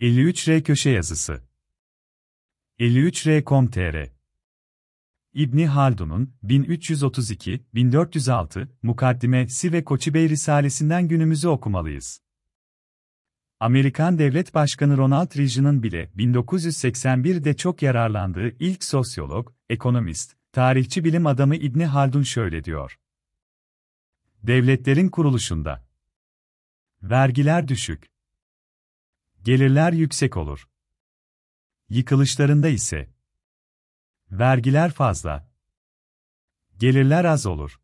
53R köşe yazısı 53R.com.tr İbni Haldun'un 1332-1406 Mukaddimesi ve Koçibey Risalesinden günümüzü okumalıyız. Amerikan Devlet Başkanı Ronald Reagan'ın bile 1981'de çok yararlandığı ilk sosyolog, ekonomist, tarihçi bilim adamı İbni Haldun şöyle diyor. Devletlerin kuruluşunda vergiler düşük, gelirler yüksek olur. Yıkılışlarında ise vergiler fazla, gelirler az olur.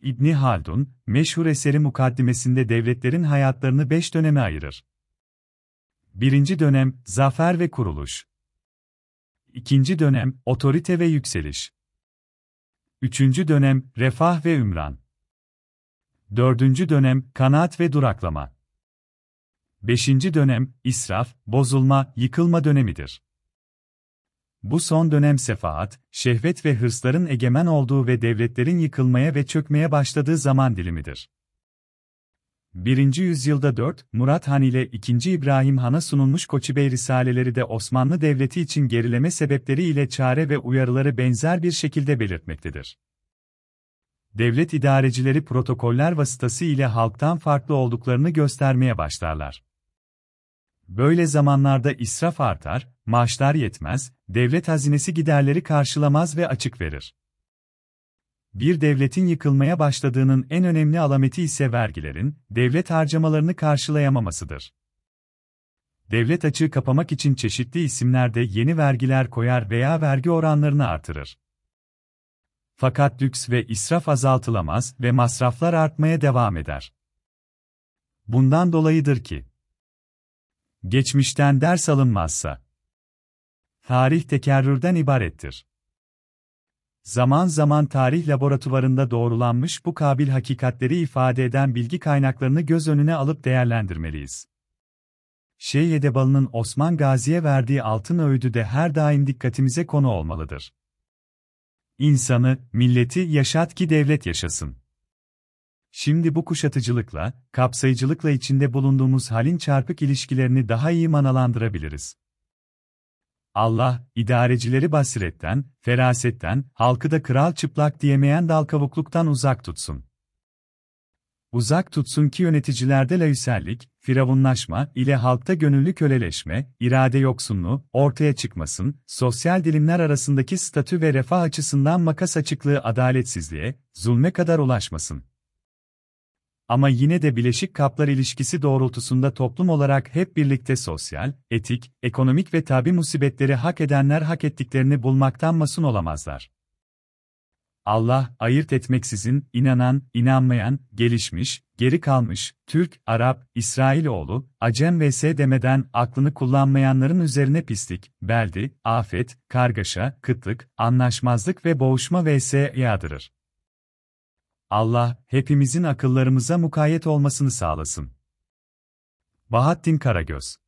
İbni Haldun, meşhur eseri mukaddimesinde devletlerin hayatlarını beş döneme ayırır. Birinci dönem, zafer ve kuruluş. İkinci dönem, otorite ve yükseliş. Üçüncü dönem, refah ve ümran. Dördüncü dönem, kanaat ve duraklama. Beşinci dönem, israf, bozulma, yıkılma dönemidir. Bu son dönem sefaat, şehvet ve hırsların egemen olduğu ve devletlerin yıkılmaya ve çökmeye başladığı zaman dilimidir. 1. yüzyılda 4, Murat Han ile 2. İbrahim Han'a sunulmuş Koçibey Risaleleri de Osmanlı Devleti için gerileme sebepleri ile çare ve uyarıları benzer bir şekilde belirtmektedir. Devlet idarecileri protokoller vasıtası ile halktan farklı olduklarını göstermeye başlarlar. Böyle zamanlarda israf artar, maaşlar yetmez, devlet hazinesi giderleri karşılamaz ve açık verir. Bir devletin yıkılmaya başladığının en önemli alameti ise vergilerin, devlet harcamalarını karşılayamamasıdır. Devlet açığı kapamak için çeşitli isimlerde yeni vergiler koyar veya vergi oranlarını artırır. Fakat lüks ve israf azaltılamaz ve masraflar artmaya devam eder. Bundan dolayıdır ki, geçmişten ders alınmazsa, tarih tekerrürden ibarettir. Zaman zaman tarih laboratuvarında doğrulanmış bu kabil hakikatleri ifade eden bilgi kaynaklarını göz önüne alıp değerlendirmeliyiz. Şeyh Edebalı'nın Osman Gazi'ye verdiği altın öğüdü de her daim dikkatimize konu olmalıdır. İnsanı, milleti yaşat ki devlet yaşasın. Şimdi bu kuşatıcılıkla, kapsayıcılıkla içinde bulunduğumuz halin çarpık ilişkilerini daha iyi manalandırabiliriz. Allah, idarecileri basiretten, ferasetten, halkı da kral çıplak diyemeyen dalkavukluktan uzak tutsun. Uzak tutsun ki yöneticilerde laüsellik, firavunlaşma ile halkta gönüllü köleleşme, irade yoksunluğu ortaya çıkmasın, sosyal dilimler arasındaki statü ve refah açısından makas açıklığı adaletsizliğe, zulme kadar ulaşmasın. Ama yine de bileşik kaplar ilişkisi doğrultusunda toplum olarak hep birlikte sosyal, etik, ekonomik ve tabi musibetleri hak edenler hak ettiklerini bulmaktan masun olamazlar. Allah, ayırt etmeksizin, inanan, inanmayan, gelişmiş, geri kalmış, Türk, Arap, İsrailoğlu, Acem vs demeden aklını kullanmayanların üzerine pislik, beldi, afet, kargaşa, kıtlık, anlaşmazlık ve boğuşma vs yağdırır. Allah, hepimizin akıllarımıza mukayyet olmasını sağlasın. Bahattin Karagöz